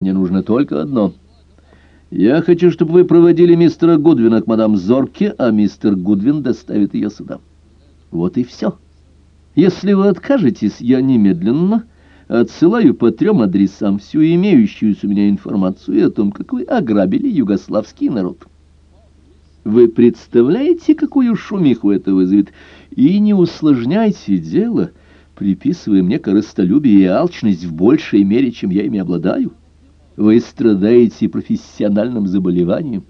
Мне нужно только одно. Я хочу, чтобы вы проводили мистера Гудвина к мадам Зорке, а мистер Гудвин доставит ее сюда. Вот и все. Если вы откажетесь, я немедленно отсылаю по трем адресам всю имеющуюся у меня информацию о том, как вы ограбили югославский народ. Вы представляете, какую шумиху это вызовет? И не усложняйте дело, приписывая мне корыстолюбие и алчность в большей мере, чем я ими обладаю. Вы страдаете профессиональным заболеванием.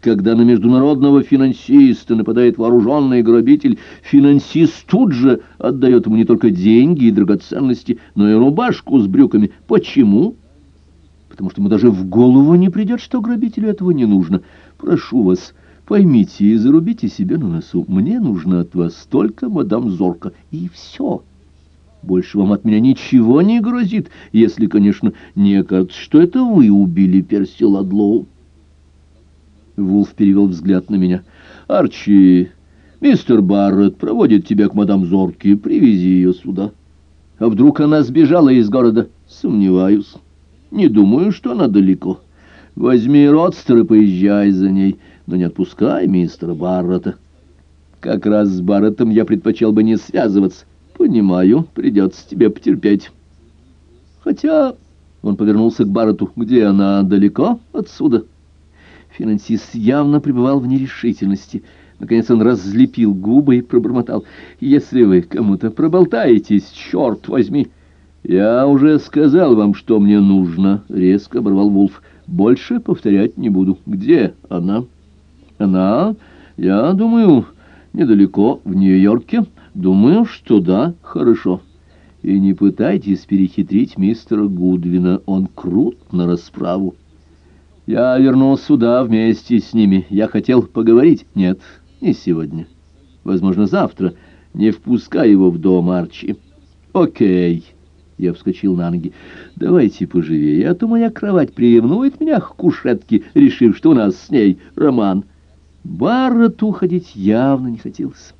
Когда на международного финансиста нападает вооруженный грабитель, финансист тут же отдает ему не только деньги и драгоценности, но и рубашку с брюками. Почему? Потому что ему даже в голову не придет, что грабителю этого не нужно. Прошу вас, поймите и зарубите себе на носу. Мне нужно от вас только мадам Зорка, и все. Больше вам от меня ничего не грозит, если, конечно, не окажется, что это вы убили Перси Ладлоу. Вулф перевел взгляд на меня. «Арчи, мистер Барретт проводит тебя к мадам Зорке. Привези ее сюда. А вдруг она сбежала из города? Сомневаюсь. Не думаю, что она далеко. Возьми родстер и поезжай за ней, но не отпускай мистера Барретта. Как раз с Барреттом я предпочел бы не связываться». «Понимаю, придется тебе потерпеть. Хотя...» — он повернулся к Баррету. «Где она? Далеко отсюда?» Финансист явно пребывал в нерешительности. Наконец он разлепил губы и пробормотал. «Если вы кому-то проболтаетесь, черт возьми!» «Я уже сказал вам, что мне нужно», — резко оборвал Вулф. «Больше повторять не буду. Где она?» «Она, я думаю, недалеко, в Нью-Йорке». Думаю, что да, хорошо. И не пытайтесь перехитрить мистера Гудвина, он крут на расправу. Я вернулся сюда вместе с ними. Я хотел поговорить. Нет, не сегодня. Возможно, завтра. Не впускай его в дом, Арчи. Окей. Я вскочил на ноги. Давайте поживее, а то моя кровать приревнует меня к кушетке, решив, что у нас с ней роман. Барретту уходить явно не хотелось.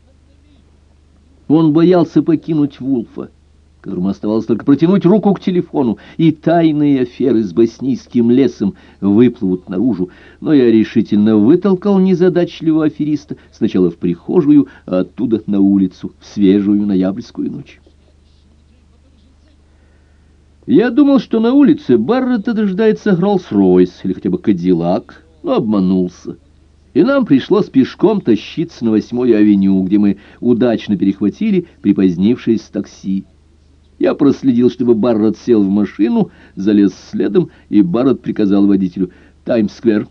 Он боялся покинуть Вулфа, которому оставалось только протянуть руку к телефону, и тайные аферы с боснийским лесом выплывут наружу. Но я решительно вытолкал незадачливого афериста сначала в прихожую, а оттуда на улицу, в свежую ноябрьскую ночь. Я думал, что на улице Баррета дожидается Роллс-Ройс или хотя бы Кадиллак, но обманулся и нам пришлось пешком тащиться на восьмую авеню, где мы удачно перехватили припозднившееся такси. Я проследил, чтобы Барретт сел в машину, залез следом, и Барретт приказал водителю «Таймс-сквер».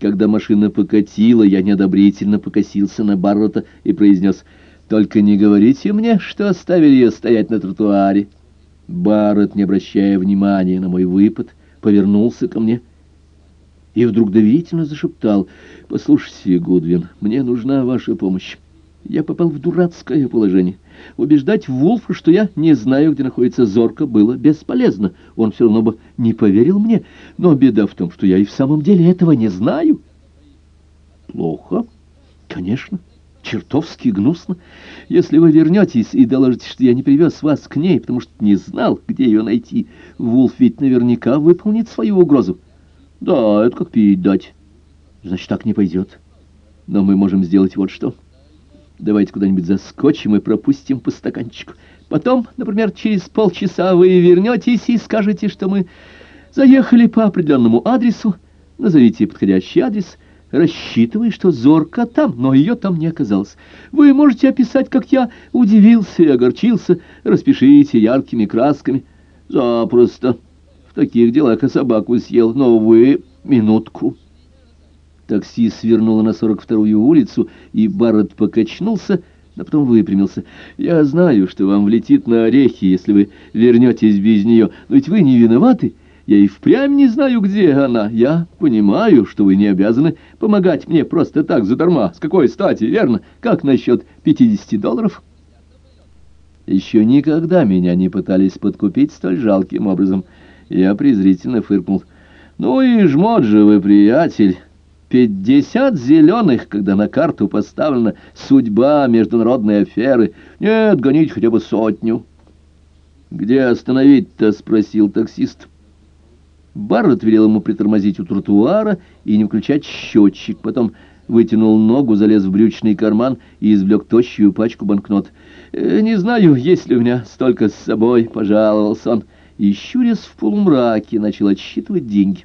Когда машина покатила, я неодобрительно покосился на Барретта и произнес «Только не говорите мне, что оставили ее стоять на тротуаре». Барретт, не обращая внимания на мой выпад, повернулся ко мне — и вдруг доверительно зашептал. «Послушайте, Гудвин, мне нужна ваша помощь. Я попал в дурацкое положение. Убеждать Вулфа, что я не знаю, где находится Зорка, было бесполезно. Он все равно бы не поверил мне. Но беда в том, что я и в самом деле этого не знаю». «Плохо? Конечно». Чертовски гнусно. Если вы вернетесь и доложите, что я не привез вас к ней, потому что не знал, где ее найти, Вулф ведь наверняка выполнит свою угрозу. Да, это как пить дать. Значит, так не пойдет. Но мы можем сделать вот что. Давайте куда-нибудь заскочим и пропустим по стаканчику. Потом, например, через полчаса вы вернетесь и скажете, что мы заехали по определенному адресу. Назовите подходящий адрес, рассчитывая, что зорка там, но ее там не оказалось. Вы можете описать, как я удивился и огорчился. Распишите яркими красками. Запросто. Таких делах и собаку съел, но вы... Минутку. Такси свернуло на 42-ю улицу, и Барретт покачнулся, а потом выпрямился. «Я знаю, что вам влетит на орехи, если вы вернетесь без нее, но ведь вы не виноваты. Я и впрямь не знаю, где она. Я понимаю, что вы не обязаны помогать мне просто так, задарма. С какой стати, верно? Как насчет 50 долларов?» Еще никогда меня не пытались подкупить столь жалким образом. Я презрительно фыркнул. «Ну и жмот же вы, приятель! Пятьдесят зеленых, когда на карту поставлена судьба международной аферы. Нет, гонить хотя бы сотню». «Где остановить-то?» — спросил таксист. Барретт велел ему притормозить у тротуара и не включать счетчик. Потом вытянул ногу, залез в брючный карман и извлек тощую пачку банкнот. «Э, «Не знаю, есть ли у меня столько с собой», — пожаловался он. И, щурясь в полумраке, начал отсчитывать деньги.